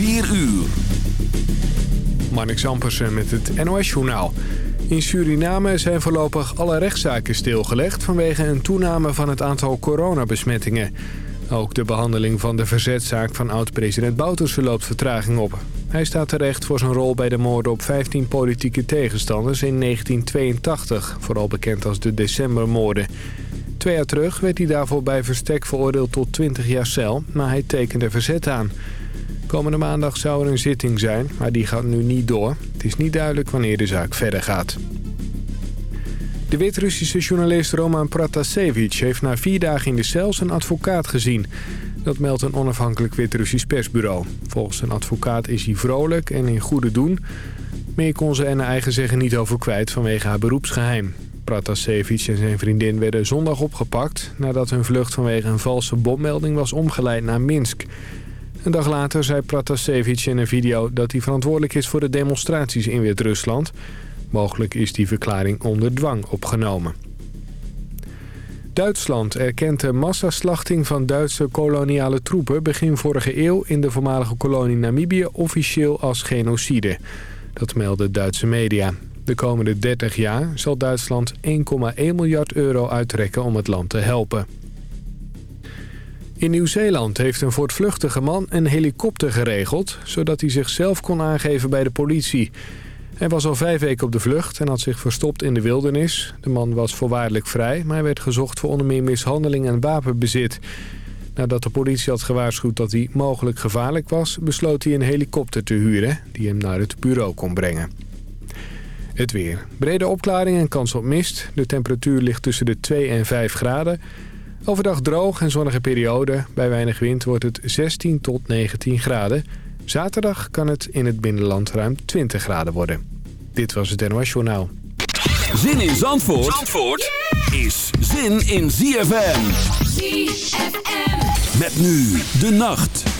4 uur. Marnix Ampersen met het NOS-journaal. In Suriname zijn voorlopig alle rechtszaken stilgelegd... vanwege een toename van het aantal coronabesmettingen. Ook de behandeling van de verzetzaak van oud-president Bouterse loopt vertraging op. Hij staat terecht voor zijn rol bij de moorden op 15 politieke tegenstanders in 1982. Vooral bekend als de decembermoorden. Twee jaar terug werd hij daarvoor bij verstek veroordeeld tot 20 jaar cel... maar hij tekende verzet aan... Komende maandag zou er een zitting zijn, maar die gaat nu niet door. Het is niet duidelijk wanneer de zaak verder gaat. De Wit-Russische journalist Roman Pratasevich heeft na vier dagen in de cel zijn advocaat gezien. Dat meldt een onafhankelijk Wit-Russisch persbureau. Volgens zijn advocaat is hij vrolijk en in goede doen. Meer kon ze er naar eigen zeggen niet over kwijt vanwege haar beroepsgeheim. Pratasevich en zijn vriendin werden zondag opgepakt... nadat hun vlucht vanwege een valse bommelding was omgeleid naar Minsk... Een dag later zei Pratasevich in een video dat hij verantwoordelijk is voor de demonstraties in Wit-Rusland. Mogelijk is die verklaring onder dwang opgenomen. Duitsland erkent de massaslachting van Duitse koloniale troepen begin vorige eeuw in de voormalige kolonie Namibië officieel als genocide. Dat melden Duitse media. De komende 30 jaar zal Duitsland 1,1 miljard euro uittrekken om het land te helpen. In Nieuw-Zeeland heeft een voortvluchtige man een helikopter geregeld... zodat hij zichzelf kon aangeven bij de politie. Hij was al vijf weken op de vlucht en had zich verstopt in de wildernis. De man was voorwaardelijk vrij, maar hij werd gezocht voor onder meer mishandeling en wapenbezit. Nadat de politie had gewaarschuwd dat hij mogelijk gevaarlijk was... besloot hij een helikopter te huren die hem naar het bureau kon brengen. Het weer. Brede opklaring en kans op mist. De temperatuur ligt tussen de 2 en 5 graden... Overdag droog en zonnige periode. Bij weinig wind wordt het 16 tot 19 graden. Zaterdag kan het in het binnenland ruim 20 graden worden. Dit was het NOS Journaal. Zin in Zandvoort, Zandvoort is zin in ZFM. ZFM. Met nu de nacht.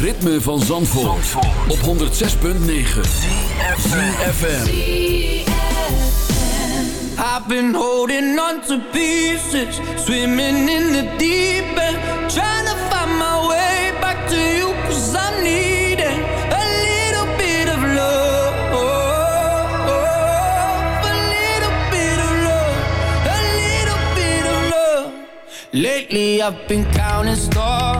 Ritme van Zandvoort, op 106.9 FM. I've been holding on to pieces, swimming in the deep end, trying to find my way back to you, cause I'm needing a little bit of love. A little bit of love, a little bit of love. Lately I've been counting stars,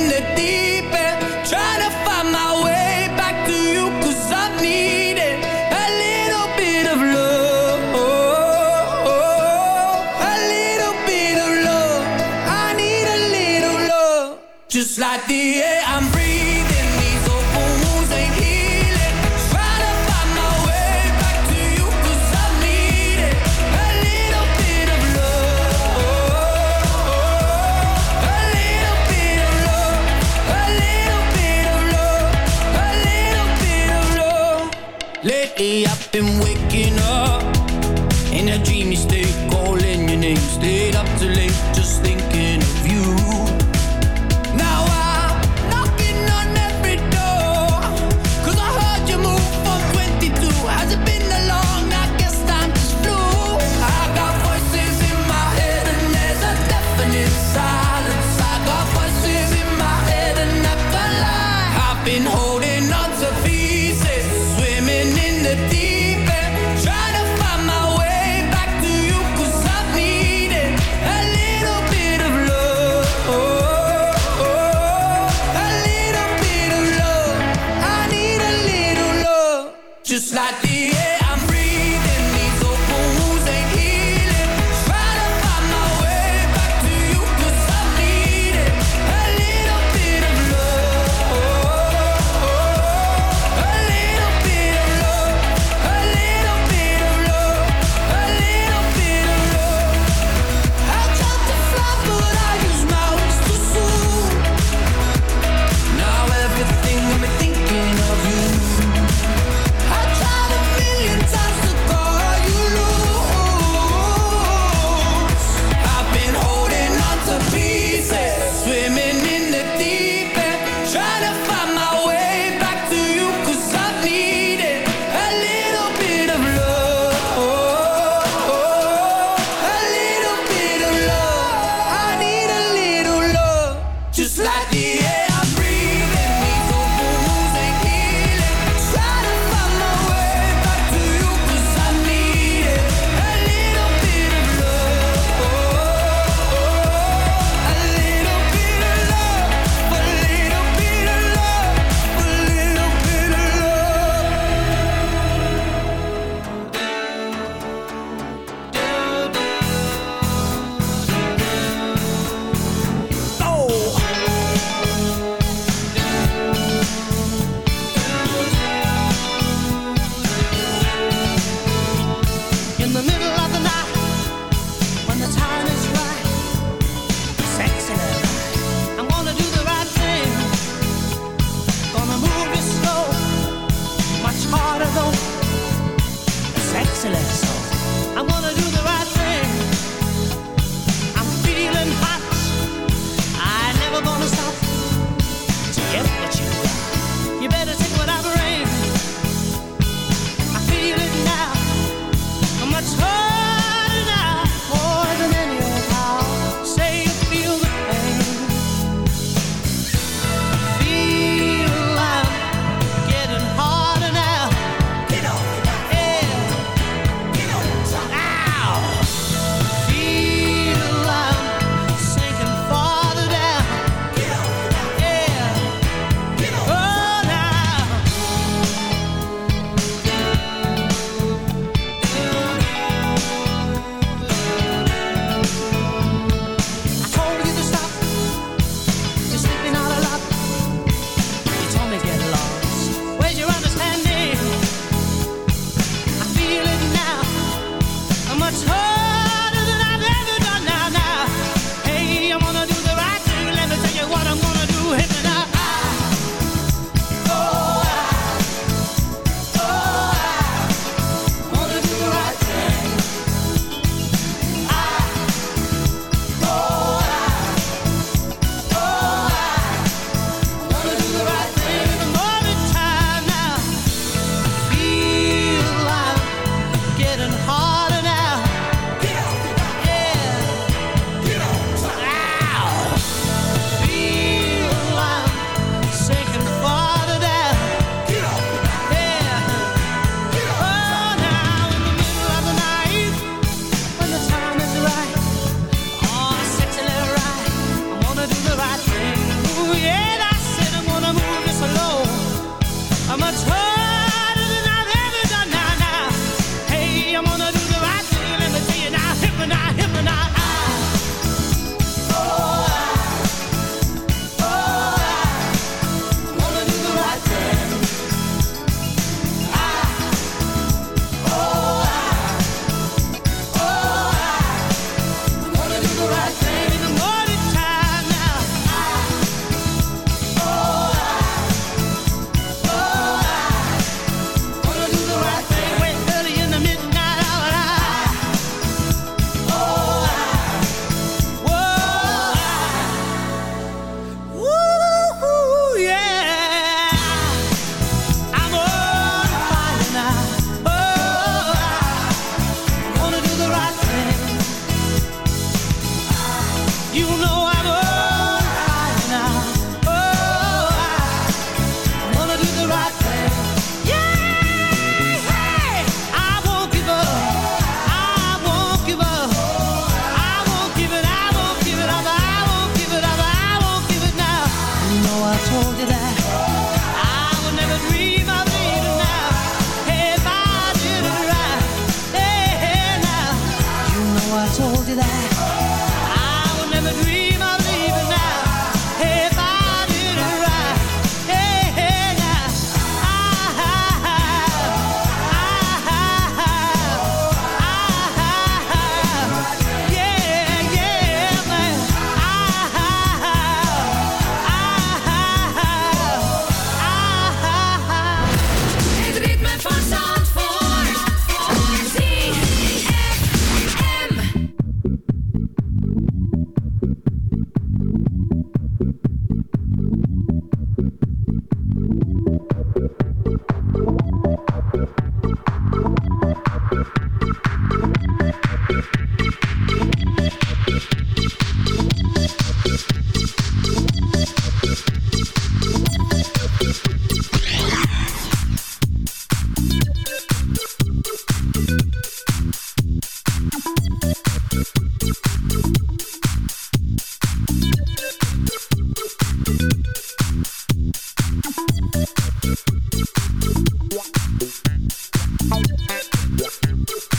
Just like the air swimming. Yeah.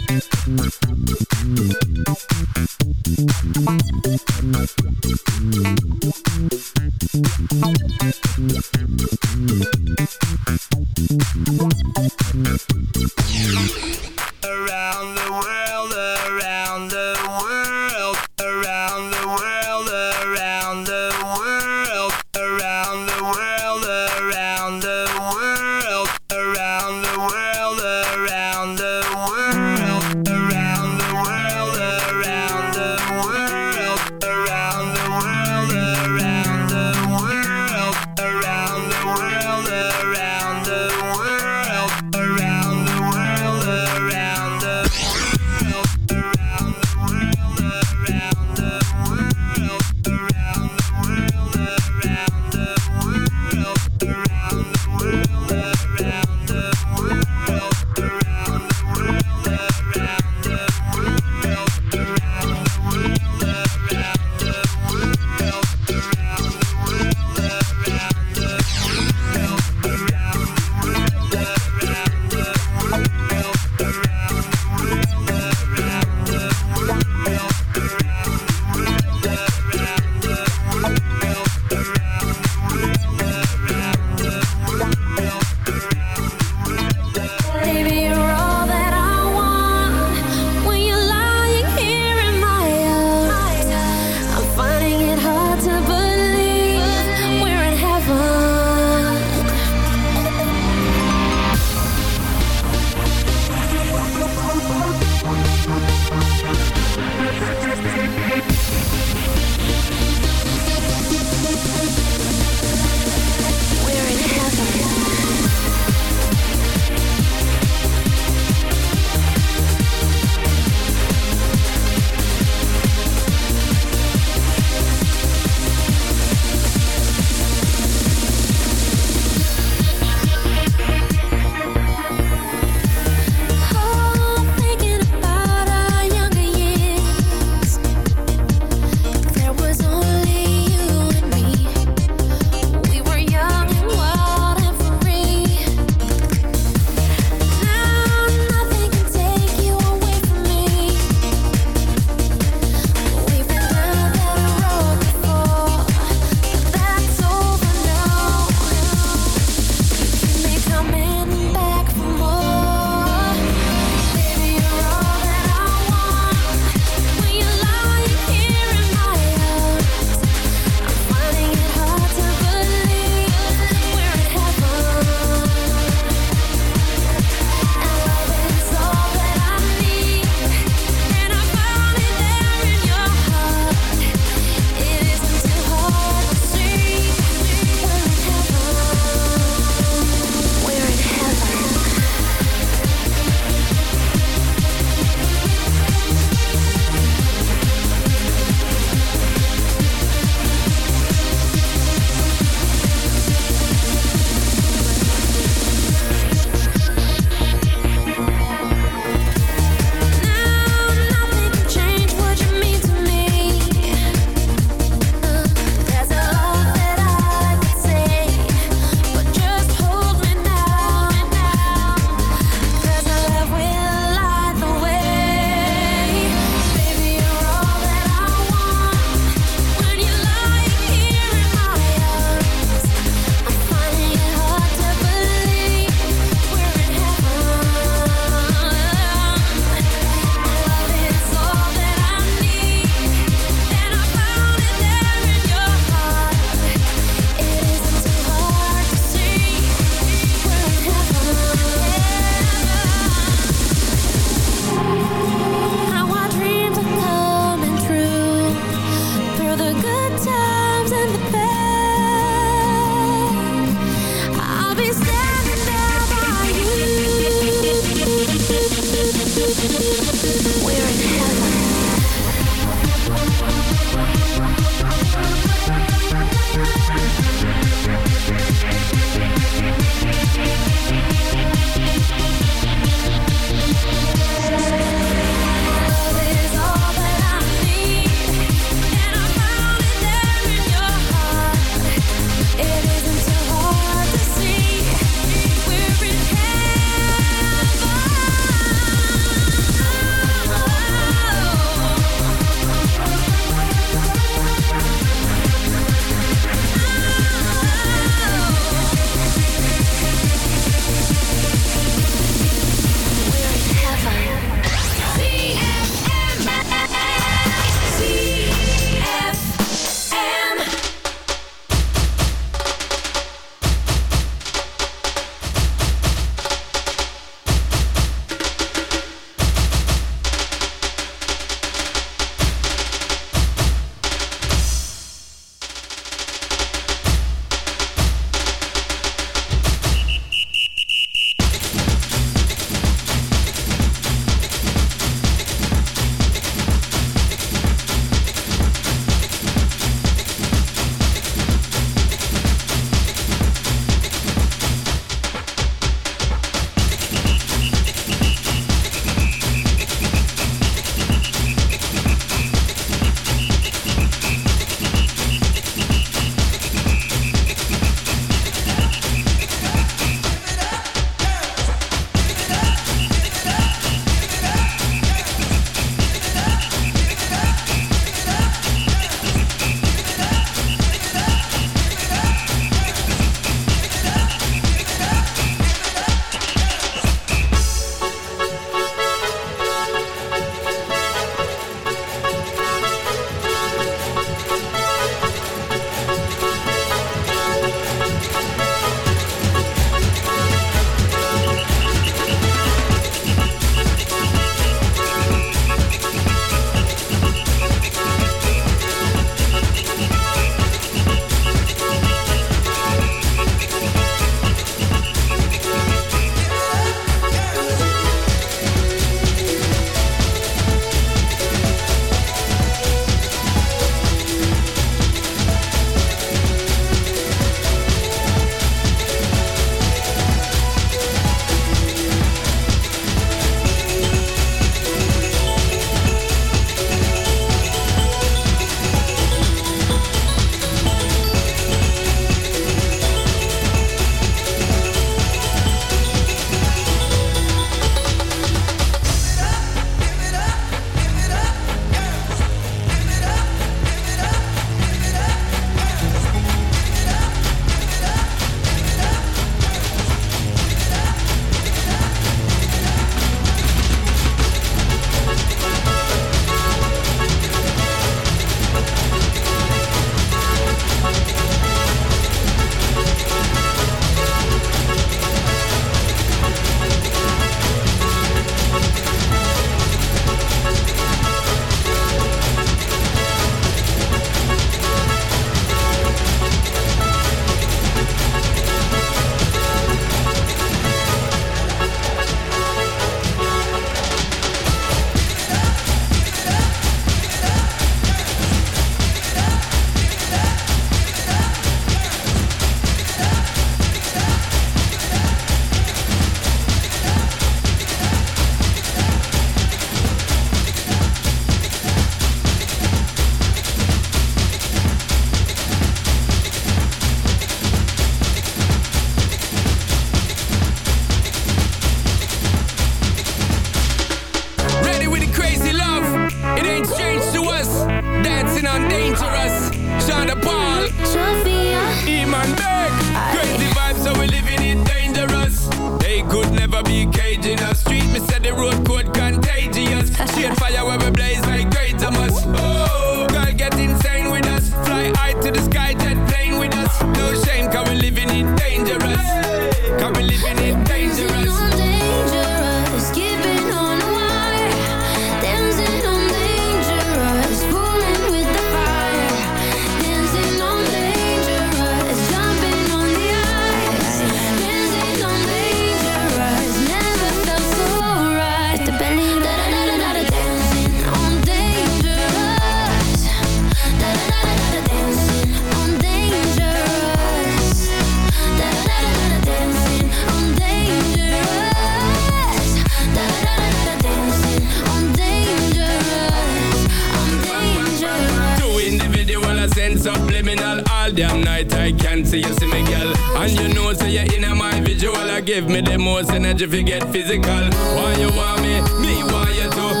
Almost an edge if you get physical. Why you want me, me why you too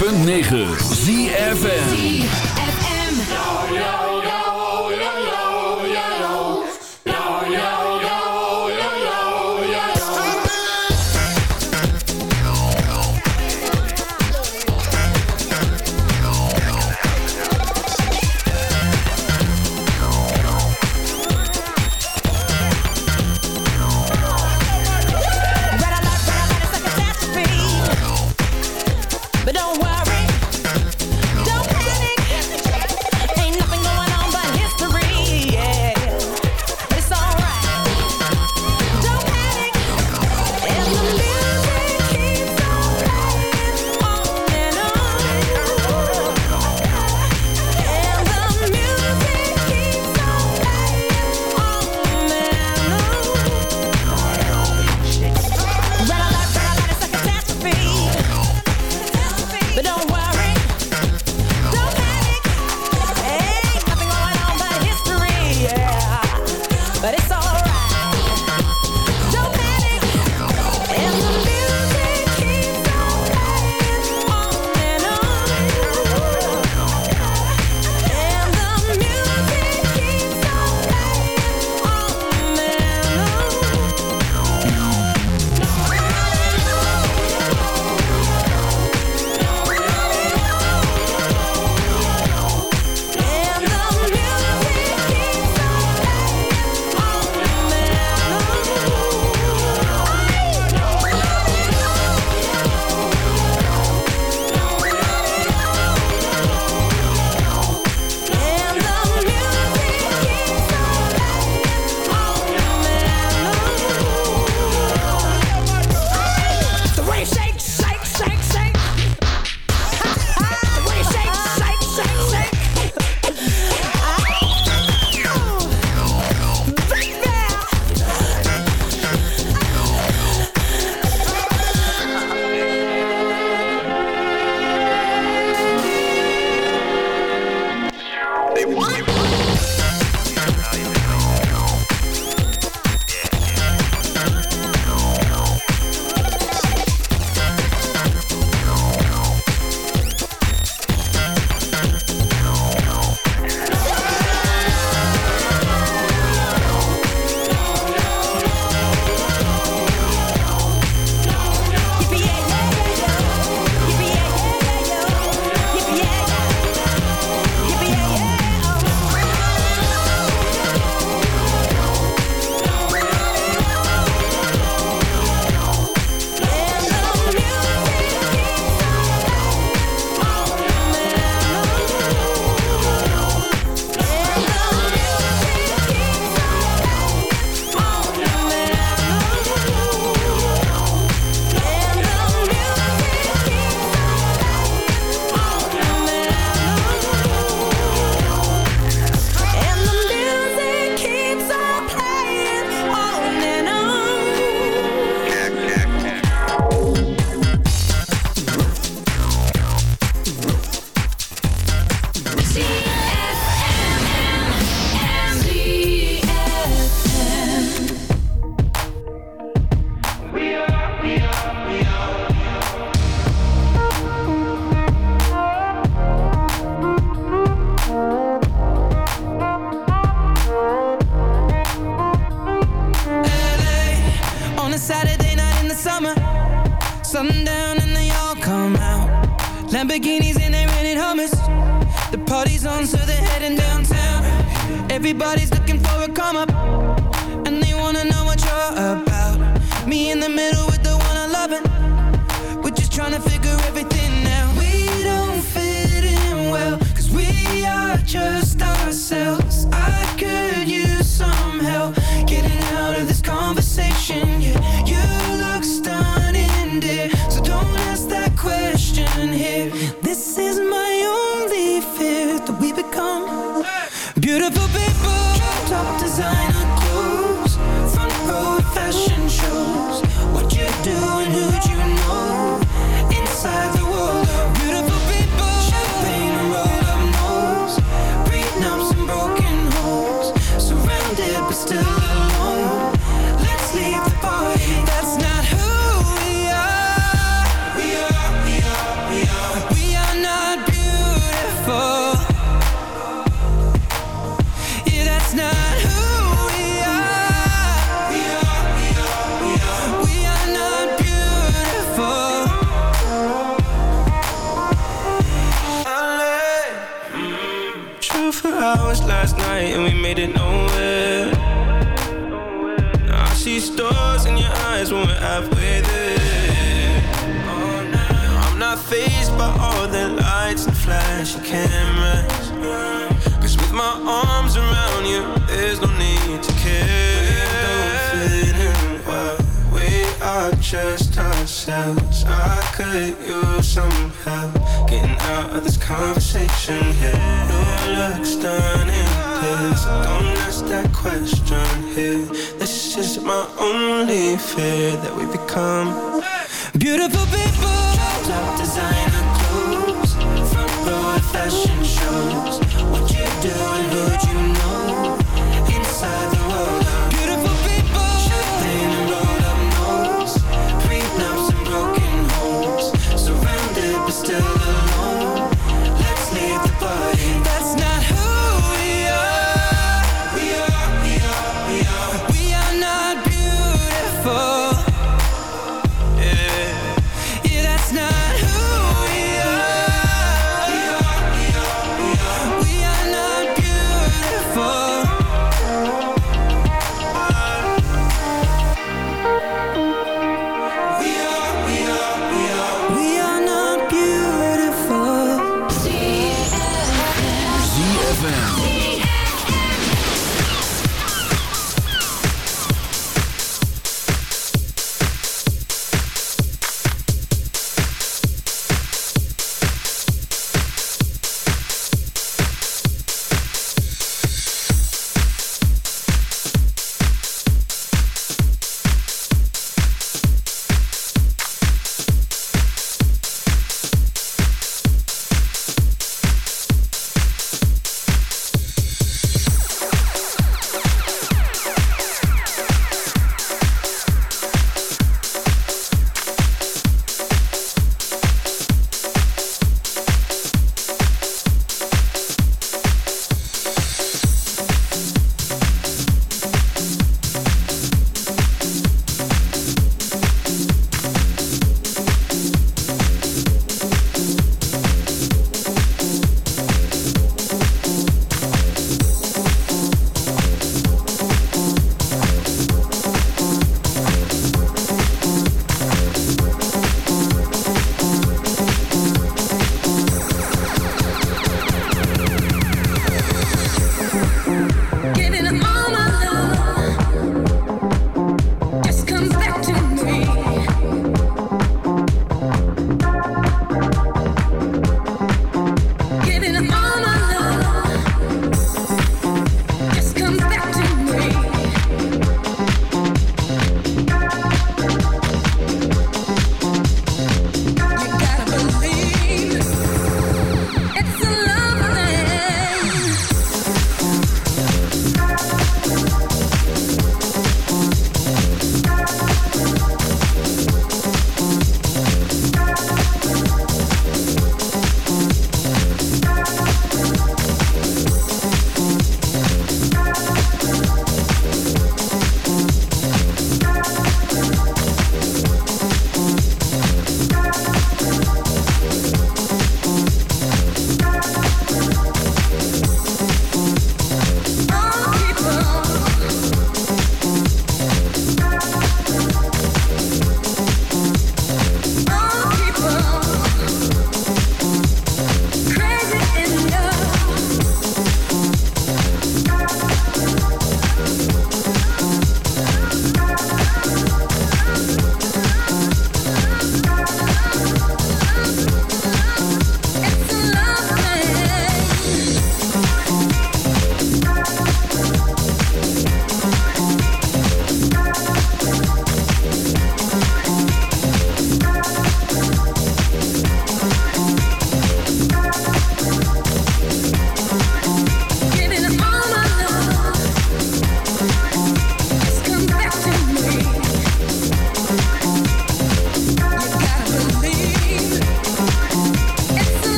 106.9 ZFN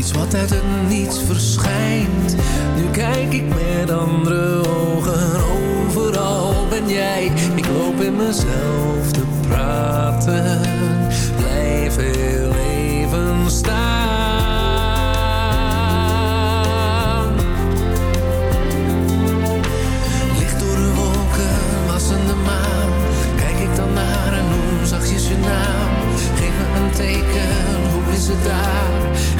Iets wat uit het niets verschijnt. Nu kijk ik met andere ogen. Overal ben jij. Ik loop in mezelf te praten. Blijf heel even staan. Licht door de wolken, wassende maan. Kijk ik dan naar en noem zachtjes je naam. Geef me een teken is het daar.